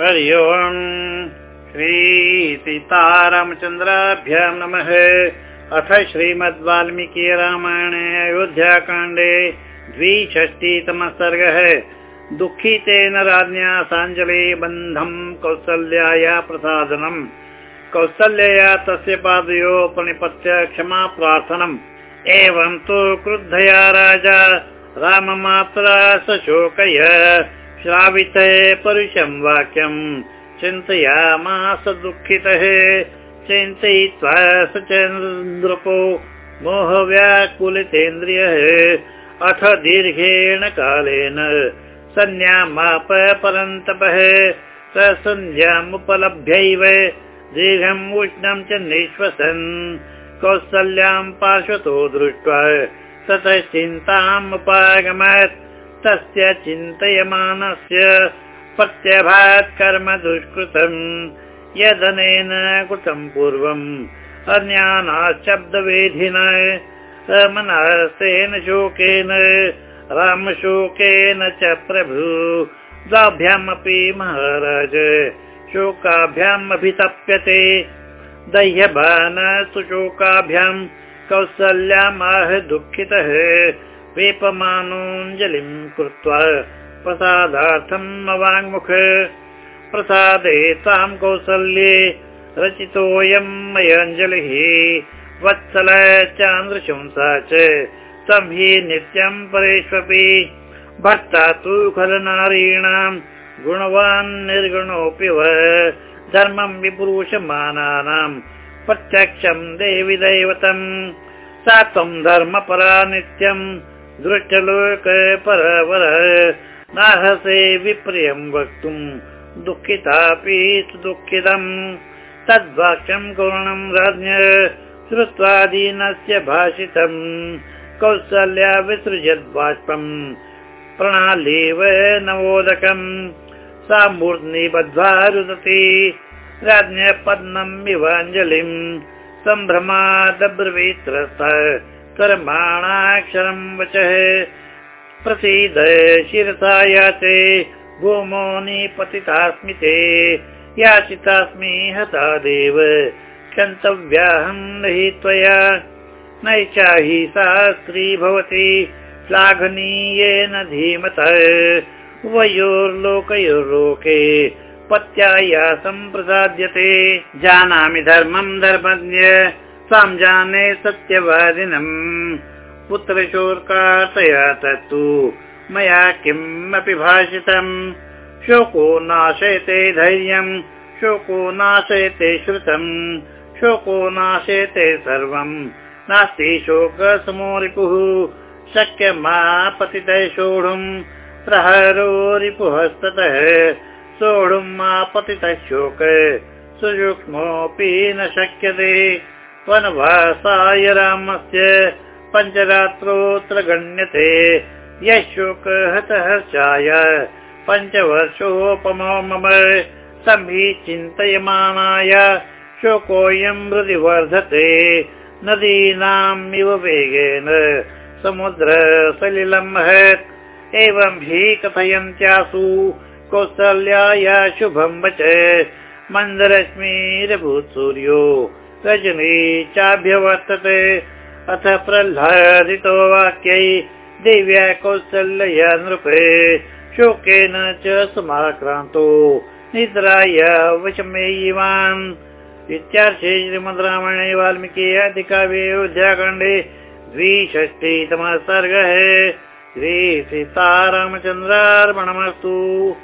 हरि ओम्। श्रीसीतारामचन्द्राभ्यां नमः। अथ श्रीमद् वाल्मीकि रामायणे अयोध्याकाण्डे द्विषष्टितमः सर्गः दुःखितेन राज्ञा साञ्जले बन्धम् कौसल्याया प्रसादनम्। कौसल्यया तस्य पादयो प्रणिपत्य क्षमा प्रार्थनम् एवं तु क्रुद्धया राजा राममात्रा सशोकय श्राविते परुषं वाक्यम् चिन्तयामास दुःखितः चिन्तयित्वा स चन्द्रपो मोहव्याकुलितेन्द्रियः अथ दीर्घेण कालेन सन्न्यामाप परन्तपः स सन्ध्यामुपलभ्यैव दीर्घम् उष्णम् च निःश्वसन् कौसल्याम् पार्श्वतो दृष्ट्वा ततः चिन्तामुपागमत् तस्य चिन्तयमानस्य प्रत्यभात् कर्म दुष्कृतम्। यदनेन कृतम् पूर्वम् अन्यानाशब्दवेधिन समनसेन शोकेन रामशोकेन च प्रभु। द्वाभ्यामपि महाराज शोकाभ्याम् अभितप्यते दह्यबान सुशोकाभ्याम् कौसल्यामाह दुःखितः वेपमानोऽञ्जलिम् कृत्वा प्रसादार्थम् अवाङ्मुख प्रसादे ताम् कौसल्ये रचितोऽयम् मयाञ्जलिः। वत्सल चान्द्रशंसा च तं हि नित्यम् परेष्वपि। भर्ता तु खलनारीणाम् गुणवान् निर्गुणोऽपि व धर्मम् विपुरुषमानानाम् प्रत्यक्षम् देवि दैवतम् सा त्वम् धर्मपरा नित्यम् दृष्टलोक परवर नाहसे विप्रियम् वक्तुम् दुःखितापि दुःखितम् तद्वाक्यम् करुणम् राज्ञ श्रुत्वा दीनस्य भाषितम् कौसल्या विसृजद्बाष्पम् प्रणालीव नवोदकम् सा मूर्ध्नि बद्ध्वा रुदति राज्ञ पद्मम् इवाञ्जलिम् सम्भ्रमादब्रवीत्रस्त कर्माणाक्षरम् वचः। प्रसीद शिरसा याते भूमो निपतितास्मि ते। याचितास्मि हता देव क्षन्तव्याहम् नहि त्वया। नैचाहि सा स्त्री भवति श्लाघनीयेन धीमतः। उभयोर्लोकयोर्लोके पत्याया सम्प्रसाद्यते। जानामि धर्मम् धर्मज्ञ जाने सत्यवादिनम्। पुत्रशोर्कातया तत्तु मया किम् अपि भाषितम्? शोको नाशयते धैर्यम्। शोको नाशयते श्रुतम्। शोको नाशयते सर्वम्। नास्ति शोकसमो रिपुः शक्य मा सोढुम् प्रहरो रिपुहस्ततः सोढुम् मा पतितः शोक सुसूक्ष्मोऽपि न शक्यते वनवासाय रामस्य पञ्चरात्रोऽत्र गण्यते यः शोकहतहर्षाय पञ्चवर्षोपमो मम सम्भि चिन्तयमानाय शोकोऽयम् हृदि वर्धते। नदीनाम् इव वेगेन समुद्र सलिलम् महत् एवं हि कथयन्त्यासु कौसल्याया शुभम् वच। मन्दरश्मीरभूत् सूर्यो रजनी चाभ्यवर्तते। अथ प्रह्लादितो वाक्यै देव्या कौसल्यया नृपे। शोकेन च समाक्रान्तो। निद्राय वशमेयिवान् इत्यार्थे श्रीमद् रामायणे वाल्मीकि अधिकाव्ये अयोध्याकाण्डे द्विषष्टितमः सर्गः। श्रीसीतारामचन्द्रार्पणमस्तु